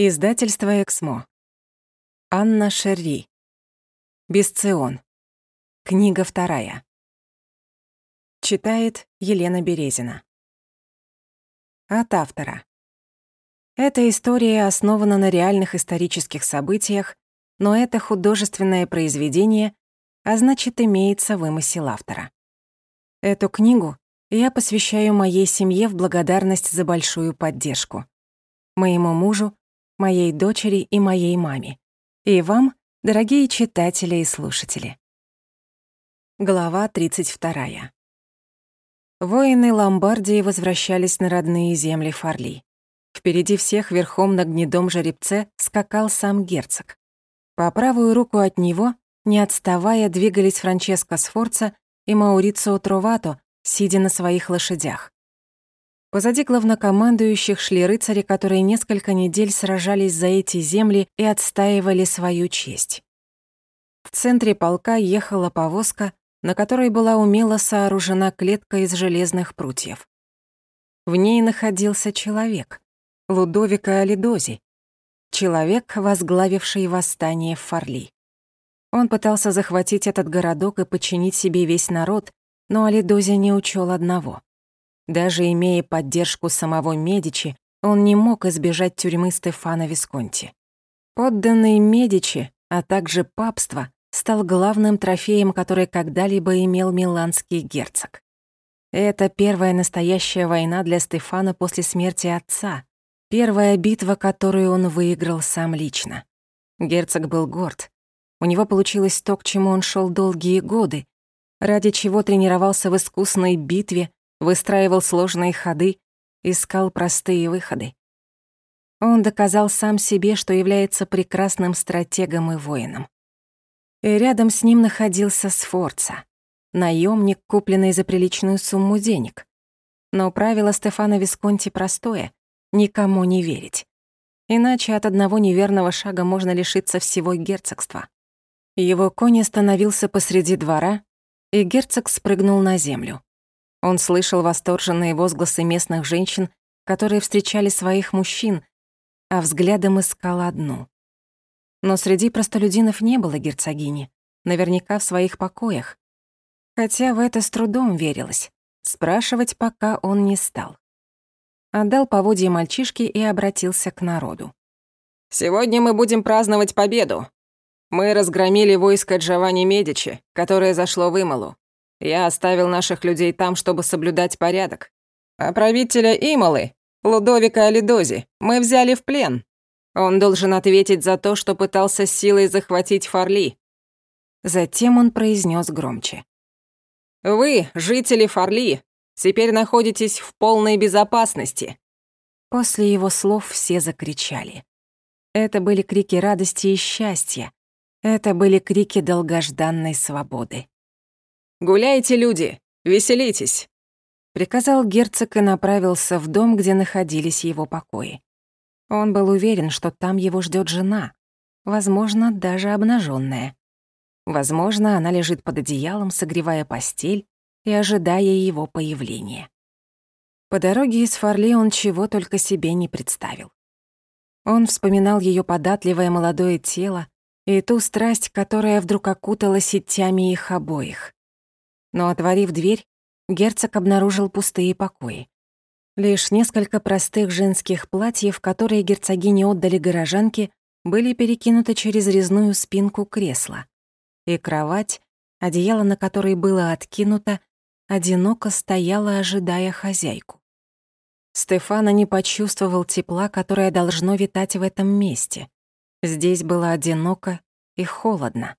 Издательство «Эксмо». Анна Шерри. Бесцион. Книга вторая. Читает Елена Березина. От автора. Эта история основана на реальных исторических событиях, но это художественное произведение, а значит, имеется вымысел автора. Эту книгу я посвящаю моей семье в благодарность за большую поддержку. Моему мужу, моей дочери и моей маме. И вам, дорогие читатели и слушатели. Глава 32. Воины Ломбардии возвращались на родные земли Фарли. Впереди всех верхом на гнедом жеребце скакал сам герцог. По правую руку от него, не отставая, двигались Франческо Сфорца и Маурицио Тровато, сидя на своих лошадях. Позади главнокомандующих шли рыцари, которые несколько недель сражались за эти земли и отстаивали свою честь. В центре полка ехала повозка, на которой была умело сооружена клетка из железных прутьев. В ней находился человек, Лудовика Алидози, человек, возглавивший восстание в Фарли. Он пытался захватить этот городок и подчинить себе весь народ, но Алидози не учел одного — даже имея поддержку самого Медичи, он не мог избежать тюрьмы Стефана Висконти. Подданный Медичи, а также папство, стал главным трофеем, который когда-либо имел миланский герцог. Это первая настоящая война для Стефана после смерти отца, первая битва, которую он выиграл сам лично. Герцог был горд. У него получилось то, к чему он шел долгие годы, ради чего тренировался в искусной битве, выстраивал сложные ходы, искал простые выходы. Он доказал сам себе, что является прекрасным стратегом и воином. И рядом с ним находился Сфорца, наемник, купленный за приличную сумму денег. Но правило Стефана Висконти простое — никому не верить. Иначе от одного неверного шага можно лишиться всего герцогства. Его конь остановился посреди двора, и герцог спрыгнул на землю. Он слышал восторженные возгласы местных женщин, которые встречали своих мужчин, а взглядом искал одну. Но среди простолюдинов не было герцогини, наверняка в своих покоях. Хотя в это с трудом верилось. Спрашивать пока он не стал. Отдал поводья мальчишке и обратился к народу. «Сегодня мы будем праздновать победу. Мы разгромили войско Джованни Медичи, которое зашло в Ималу. Я оставил наших людей там, чтобы соблюдать порядок. А правителя Ималы, Лудовика Алидози, мы взяли в плен. Он должен ответить за то, что пытался силой захватить Фарли. Затем он произнес громче. «Вы, жители Фарли, теперь находитесь в полной безопасности». После его слов все закричали. Это были крики радости и счастья. Это были крики долгожданной свободы. «Гуляйте, люди! Веселитесь!» Приказал герцог и направился в дом, где находились его покои. Он был уверен, что там его ждет жена, возможно, даже обнаженная. Возможно, она лежит под одеялом, согревая постель и ожидая его появления. По дороге из Фарли он чего только себе не представил. Он вспоминал ее податливое молодое тело и ту страсть, которая вдруг окутала сетями их обоих но, отворив дверь, герцог обнаружил пустые покои. Лишь несколько простых женских платьев, которые герцогине отдали горожанке, были перекинуты через резную спинку кресла. И кровать, одеяло на которой было откинуто, одиноко стояла, ожидая хозяйку. Стефана не почувствовал тепла, которое должно витать в этом месте. Здесь было одиноко и холодно.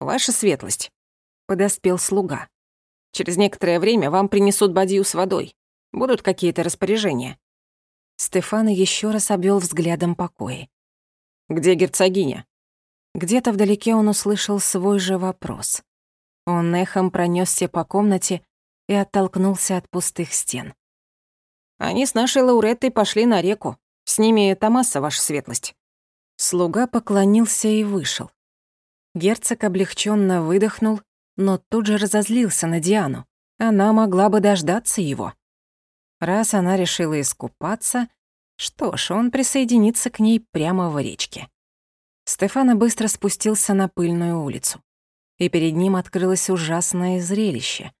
«Ваша светлость», подоспел слуга. «Через некоторое время вам принесут бадью с водой. Будут какие-то распоряжения». Стефан еще раз обвел взглядом покои. «Где герцогиня?» Где-то вдалеке он услышал свой же вопрос. Он эхом пронесся по комнате и оттолкнулся от пустых стен. «Они с нашей Лауреттой пошли на реку. С ними Томаса, ваша светлость». Слуга поклонился и вышел. Герцог облегченно выдохнул но тут же разозлился на Диану. Она могла бы дождаться его. Раз она решила искупаться, Что ж, он присоединится к ней прямо в речке. Стефана быстро спустился на пыльную улицу. И перед ним открылось ужасное зрелище.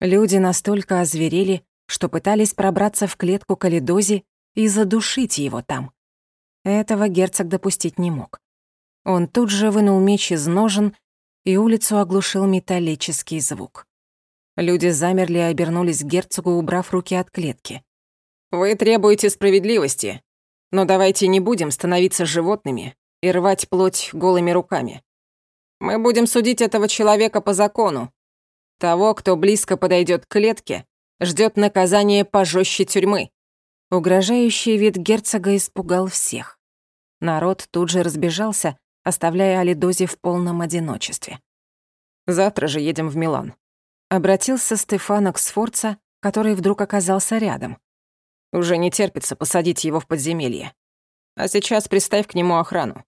Люди настолько озверели, что пытались пробраться в клетку Калидози и задушить его там. Этого герцог допустить не мог. Он тут же вынул меч из ножен, и улицу оглушил металлический звук. Люди замерли и обернулись к герцогу, убрав руки от клетки. «Вы требуете справедливости, но давайте не будем становиться животными и рвать плоть голыми руками. Мы будем судить этого человека по закону. Того, кто близко подойдет к клетке, ждет наказание пожестче тюрьмы». Угрожающий вид герцога испугал всех. Народ тут же разбежался, оставляя Алидози в полном одиночестве. «Завтра же едем в Милан», — обратился Стефано к Сфорца, который вдруг оказался рядом. Уже не терпится посадить его в подземелье. А сейчас приставь к нему охрану».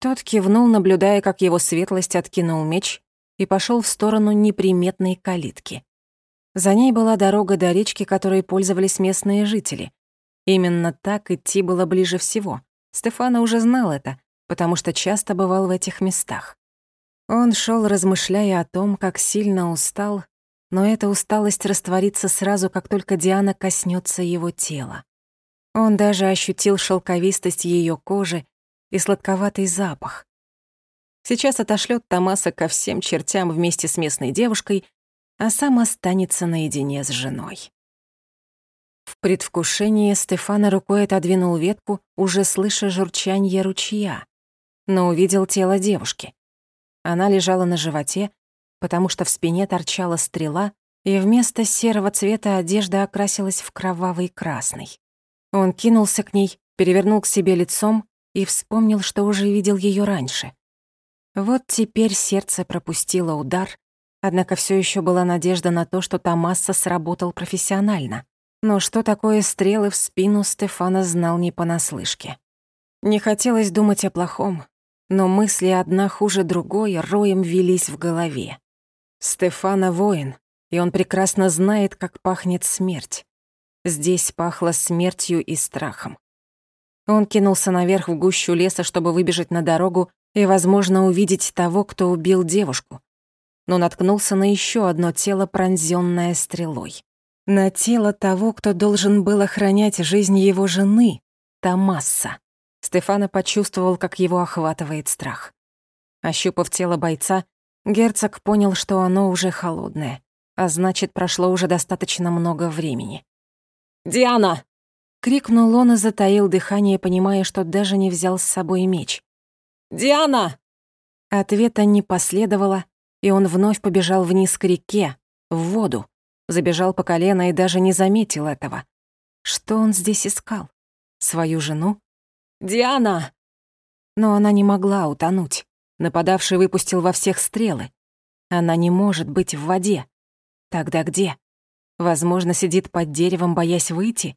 Тот кивнул, наблюдая, как его светлость откинул меч и пошел в сторону неприметной калитки. За ней была дорога до речки, которой пользовались местные жители. Именно так идти было ближе всего. Стефана уже знал это, потому что часто бывал в этих местах. Он шел, размышляя о том, как сильно устал но эта усталость растворится сразу, как только Диана коснется его тела. Он даже ощутил шелковистость ее кожи и сладковатый запах. Сейчас отошлет Томаса ко всем чертям вместе с местной девушкой, а сам останется наедине с женой. В предвкушении Стефана рукой отодвинул ветку, уже слыша журчанье ручья, но увидел тело девушки. Она лежала на животе, потому что в спине торчала стрела, и вместо серого цвета одежда окрасилась в кровавый красный. Он кинулся к ней, перевернул к себе лицом и вспомнил, что уже видел ее раньше. Вот теперь сердце пропустило удар, однако все еще была надежда на то, что Томаса сработал профессионально. Но что такое стрелы в спину, Стефана знал не понаслышке. Не хотелось думать о плохом, но мысли одна хуже другой роем велись в голове. Стефана воин, и он прекрасно знает, как пахнет смерть. Здесь пахло смертью и страхом. Он кинулся наверх в гущу леса, чтобы выбежать на дорогу и, возможно, увидеть того, кто убил девушку. Но наткнулся на еще одно тело, пронзённое стрелой. На тело того, кто должен был охранять жизнь его жены, Томаса. Стефана почувствовал, как его охватывает страх. Ощупав тело бойца, Герцог понял, что оно уже холодное, а значит, прошло уже достаточно много времени. «Диана!» — крикнул он и затаил дыхание, понимая, что даже не взял с собой меч. «Диана!» Ответа не последовало, и он вновь побежал вниз к реке, в воду, забежал по колено и даже не заметил этого. Что он здесь искал? Свою жену? «Диана!» Но она не могла утонуть. Нападавший выпустил во всех стрелы. Она не может быть в воде. Тогда где? Возможно, сидит под деревом, боясь выйти?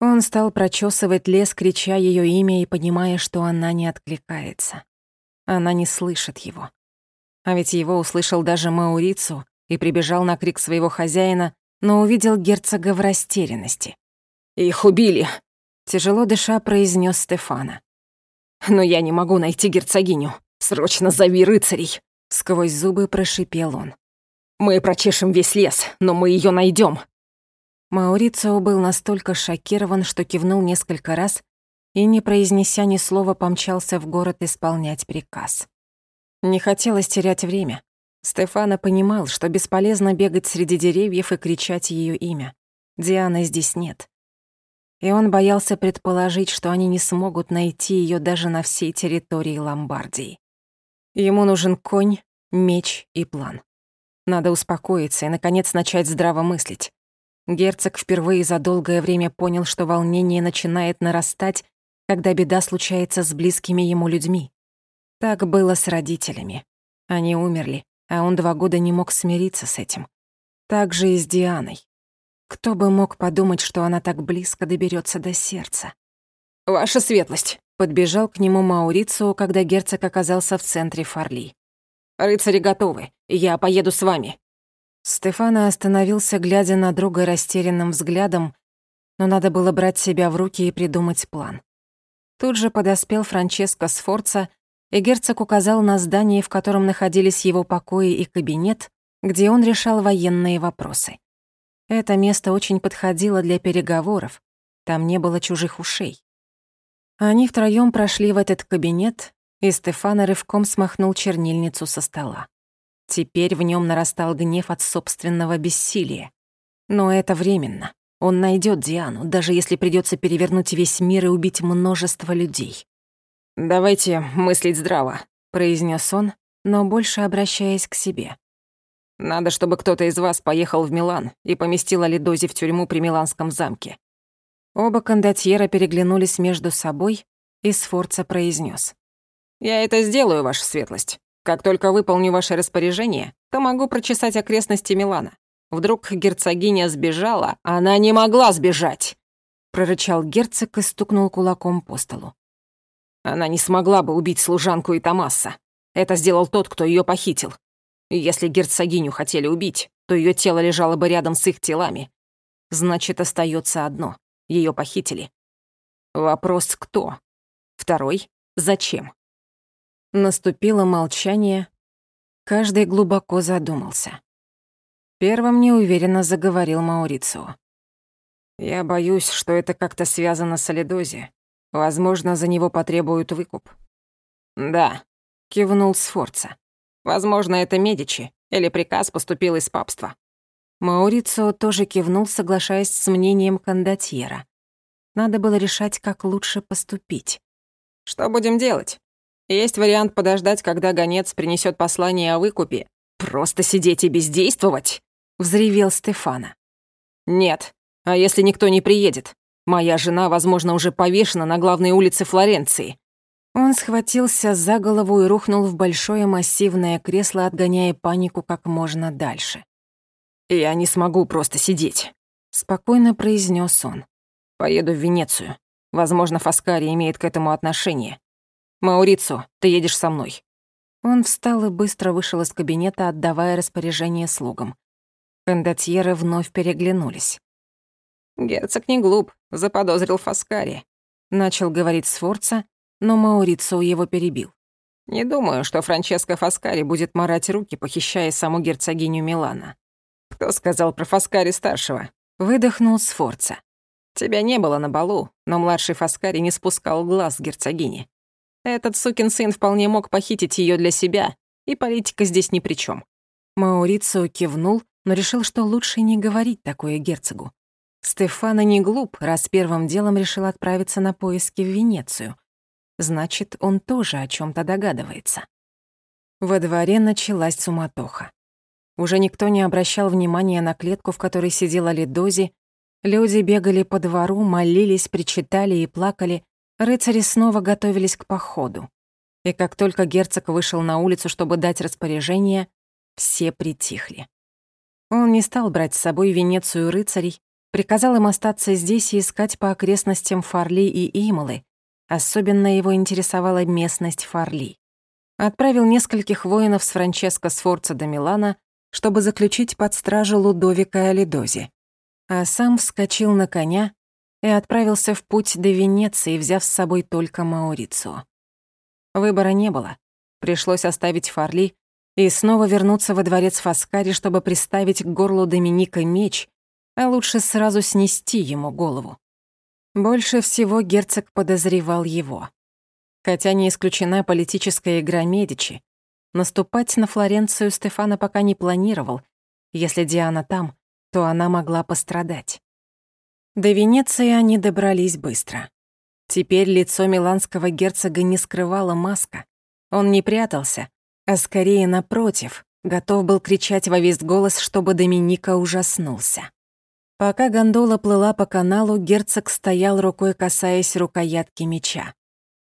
Он стал прочесывать лес, крича ее имя и понимая, что она не откликается. Она не слышит его. А ведь его услышал даже Маурицу и прибежал на крик своего хозяина, но увидел герцога в растерянности. «Их убили!» — тяжело дыша произнес Стефана. «Но я не могу найти герцогиню. «Срочно зови рыцарей!» — сквозь зубы прошипел он. «Мы прочешем весь лес, но мы ее найдем. Маурицио был настолько шокирован, что кивнул несколько раз и, не произнеся ни слова, помчался в город исполнять приказ. Не хотелось терять время. Стефана понимал, что бесполезно бегать среди деревьев и кричать ее имя. Дианы здесь нет. И он боялся предположить, что они не смогут найти ее даже на всей территории Ломбардии. Ему нужен конь, меч и план. Надо успокоиться и, наконец, начать здраво мыслить. Герцог впервые за долгое время понял, что волнение начинает нарастать, когда беда случается с близкими ему людьми. Так было с родителями. Они умерли, а он два года не мог смириться с этим. Так же и с Дианой. Кто бы мог подумать, что она так близко доберется до сердца? «Ваша светлость!» Подбежал к нему Маурицио, когда герцог оказался в центре Фарли. «Рыцари готовы, я поеду с вами». Стефано остановился, глядя на друга растерянным взглядом, но надо было брать себя в руки и придумать план. Тут же подоспел Франческо Сфорца, и герцог указал на здание, в котором находились его покои и кабинет, где он решал военные вопросы. Это место очень подходило для переговоров, там не было чужих ушей. Они втроём прошли в этот кабинет, и Стефана рывком смахнул чернильницу со стола. Теперь в нём нарастал гнев от собственного бессилия. Но это временно. Он найдёт Диану, даже если придётся перевернуть весь мир и убить множество людей. «Давайте мыслить здраво», — произнёс он, но больше обращаясь к себе. «Надо, чтобы кто-то из вас поехал в Милан и поместил Алидози в тюрьму при Миланском замке. Оба кондотьера переглянулись между собой, и Сфорца произнес: «Я это сделаю, ваша светлость. Как только выполню ваше распоряжение, то могу прочесать окрестности Милана. Вдруг герцогиня сбежала, она не могла сбежать!» Прорычал герцог и стукнул кулаком по столу. Она не смогла бы убить служанку и Томаса. Это сделал тот, кто ее похитил. И если герцогиню хотели убить, то ее тело лежало бы рядом с их телами. Значит, остается одно ее похитили. Вопрос «кто?». Второй «зачем?». Наступило молчание. Каждый глубоко задумался. Первым неуверенно заговорил Маурицио. «Я боюсь, что это как-то связано с Алидози. Возможно, за него потребуют выкуп». «Да», — кивнул Сфорца. «Возможно, это Медичи, или приказ поступил из папства. Маурицио тоже кивнул, соглашаясь с мнением кондотьера. Надо было решать, как лучше поступить. «Что будем делать? Есть вариант подождать, когда гонец принесет послание о выкупе. Просто сидеть и бездействовать?» — взревел Стефана. «Нет. А если никто не приедет? Моя жена, возможно, уже повешена на главной улице Флоренции». Он схватился за голову и рухнул в большое массивное кресло, отгоняя панику как можно дальше. «Я не смогу просто сидеть», — спокойно произнес он. «Поеду в Венецию. Возможно, Фаскари имеет к этому отношение. Маурицо, ты едешь со мной». Он встал и быстро вышел из кабинета, отдавая распоряжение слугам. Кондотьеры вновь переглянулись. «Герцог не глуп, заподозрил Фаскари», — начал говорить Сфорца, но Маурицо его перебил. «Не думаю, что Франческо Фаскари будет марать руки, похищая саму герцогиню Милана. «Кто сказал про Фаскари-старшего?» Выдохнул Сфорца. «Тебя не было на балу, но младший Фаскари не спускал глаз с герцогини. Этот сукин сын вполне мог похитить ее для себя, и политика здесь ни при чем. Маурицио кивнул, но решил, что лучше не говорить такое герцогу. Стефана не глуп, раз первым делом решил отправиться на поиски в Венецию. Значит, он тоже о чем то догадывается. Во дворе началась суматоха. Уже никто не обращал внимания на клетку, в которой сидела Лидози. Люди бегали по двору, молились, причитали и плакали. Рыцари снова готовились к походу. И как только герцог вышел на улицу, чтобы дать распоряжение, все притихли. Он не стал брать с собой Венецию рыцарей, приказал им остаться здесь и искать по окрестностям Фарли и Ималы. Особенно его интересовала местность Фарли. Отправил нескольких воинов с Франческо Сфорца до Милана, чтобы заключить под стражу Лудовика Алидози, а сам вскочил на коня и отправился в путь до Венеции, взяв с собой только Маурицу. Выбора не было. Пришлось оставить Фарли и снова вернуться во дворец Фаскари, чтобы приставить к горлу Доминика меч, а лучше сразу снести ему голову. Больше всего герцог подозревал его. Хотя не исключена политическая игра Медичи, Наступать на Флоренцию Стефана пока не планировал. Если Диана там, то она могла пострадать. До Венеции они добрались быстро. Теперь лицо миланского герцога не скрывала маска. Он не прятался, а скорее напротив, готов был кричать во весь голос, чтобы Доминика ужаснулся. Пока гондола плыла по каналу, герцог стоял рукой, касаясь рукоятки меча.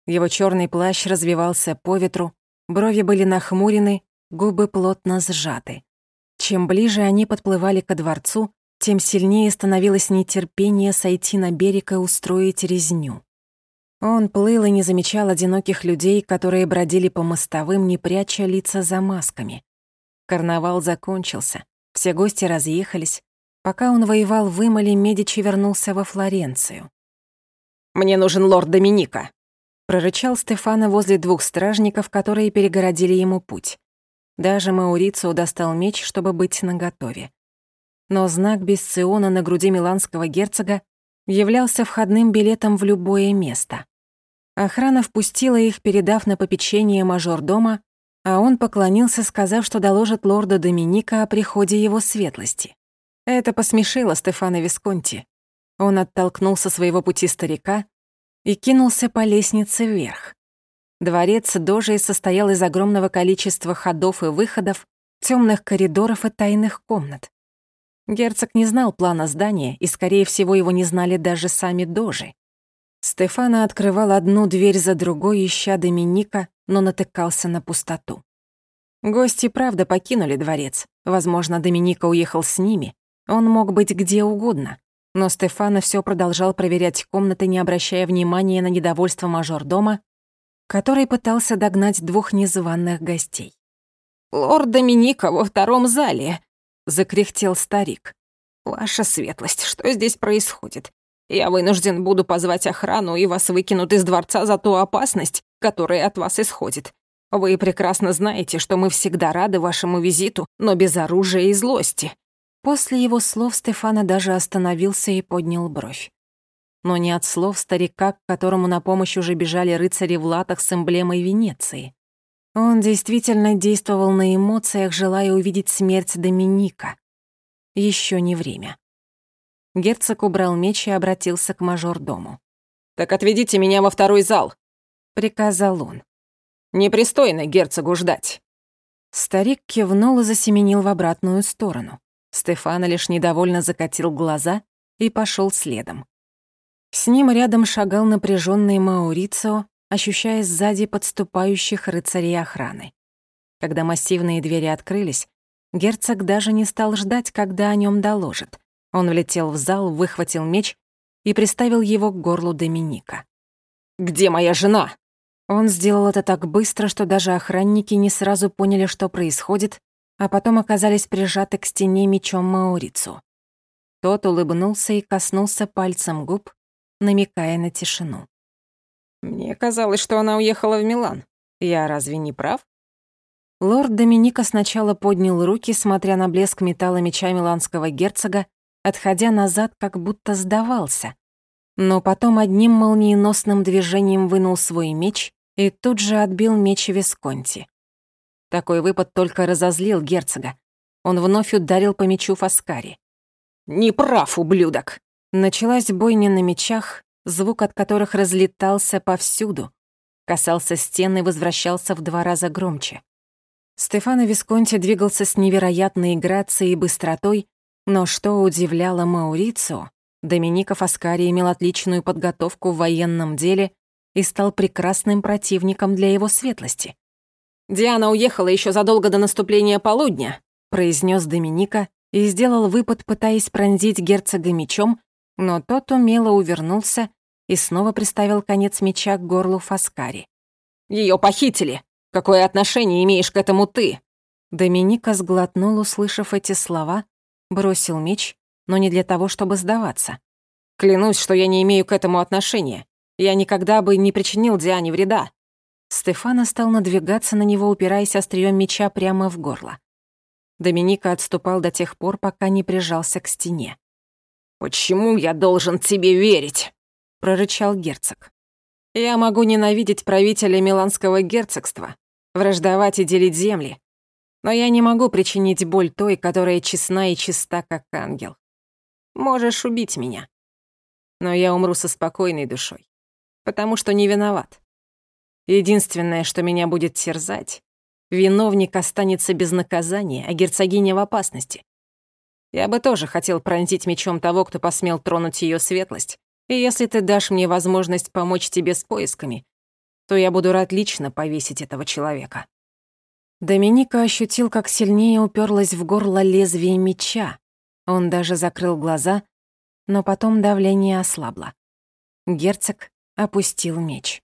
Его черный плащ развивался по ветру, Брови были нахмурены, губы плотно сжаты. Чем ближе они подплывали ко дворцу, тем сильнее становилось нетерпение сойти на берег и устроить резню. Он плыл и не замечал одиноких людей, которые бродили по мостовым, не пряча лица за масками. Карнавал закончился, все гости разъехались, Пока он воевал в Имале, Медичи вернулся во Флоренцию. «Мне нужен лорд Доминика», — прорычал Стефана возле двух стражников, которые перегородили ему путь. Даже Маурицио достал меч, чтобы быть наготове. Но знак Бесциона на груди миланского герцога являлся входным билетом в любое место. Охрана впустила их, передав на попечение мажор-дома, а он поклонился, сказав, что доложит лорда Доминика о приходе его светлости. Это посмешило Стефана Висконти. Он оттолкнул со своего пути старика и кинулся по лестнице вверх. Дворец Дожей состоял из огромного количества ходов и выходов, темных коридоров и тайных комнат. Герцог не знал плана здания, и, скорее всего, его не знали даже сами Дожи. Стефана открывал одну дверь за другой, ища Доминика, но натыкался на пустоту. Гости, правда, покинули дворец. Возможно, Доминика уехал с ними. Он мог быть где угодно. Но Стефана все продолжал проверять комнаты, не обращая внимания на недовольство мажор-дома, который пытался догнать двух незваных гостей. «Лорд Доминика во втором зале», — закряхтел старик. «Ваша светлость, что здесь происходит? Я вынужден буду позвать охрану, и вас выкинут из дворца за ту опасность, которая от вас исходит. Вы прекрасно знаете, что мы всегда рады вашему визиту, но без оружия и злости». После его слов Стефана даже остановился и поднял бровь. Но не от слов старика, к которому на помощь уже бежали рыцари в латах с эмблемой Венеции. Он действительно действовал на эмоциях, желая увидеть смерть Доминика. Еще не время. Герцог убрал меч и обратился к мажордому. «Так отведите меня во второй зал», — приказал он. «Непристойно герцогу ждать». Старик кивнул и засеменил в обратную сторону. Стефана лишь недовольно закатил глаза и пошел следом. С ним рядом шагал напряженный Маурицио, ощущая сзади подступающих рыцарей охраны. Когда массивные двери открылись, герцог даже не стал ждать, когда о нем доложат. Он влетел в зал, выхватил меч и приставил его к горлу Доминика. «Где моя жена?» Он сделал это так быстро, что даже охранники не сразу поняли, что происходит, а потом оказались прижаты к стене мечом Маурицу. Тот улыбнулся и коснулся пальцем губ, намекая на тишину. «Мне казалось, что она уехала в Милан. Я разве не прав?» Лорд Доминика сначала поднял руки, смотря на блеск металла меча миланского герцога, отходя назад, как будто сдавался. Но потом одним молниеносным движением вынул свой меч и тут же отбил меч Висконти. Такой выпад только разозлил герцога. Он вновь ударил по мечу Фаскари. «Не прав, ублюдок!» Началась бойня на мечах, звук от которых разлетался повсюду. Касался стены и возвращался в два раза громче. Стефано Висконти двигался с невероятной грацией и быстротой, но что удивляло Маурицио, Доминика Фаскари имел отличную подготовку в военном деле и стал прекрасным противником для его светлости. «Диана уехала еще задолго до наступления полудня», произнес Доминика и сделал выпад, пытаясь пронзить герцога мечом, но тот умело увернулся и снова приставил конец меча к горлу Фаскари. Ее похитили! Какое отношение имеешь к этому ты?» Доминика сглотнул, услышав эти слова, бросил меч, но не для того, чтобы сдаваться. «Клянусь, что я не имею к этому отношения. Я никогда бы не причинил Диане вреда». Стефана стал надвигаться на него, упираясь острием меча прямо в горло. Доминика отступал до тех пор, пока не прижался к стене. «Почему я должен тебе верить?» — прорычал герцог. «Я могу ненавидеть правителя Миланского герцогства, враждовать и делить земли, но я не могу причинить боль той, которая честна и чиста, как ангел. Можешь убить меня. Но я умру со спокойной душой, потому что не виноват. Единственное, что меня будет терзать, виновник останется без наказания, а герцогиня в опасности. Я бы тоже хотел пронзить мечом того, кто посмел тронуть ее светлость, и если ты дашь мне возможность помочь тебе с поисками, то я буду рад лично повесить этого человека. Доминика ощутил, как сильнее уперлась в горло лезвие меча. Он даже закрыл глаза, но потом давление ослабло. Герцог опустил меч.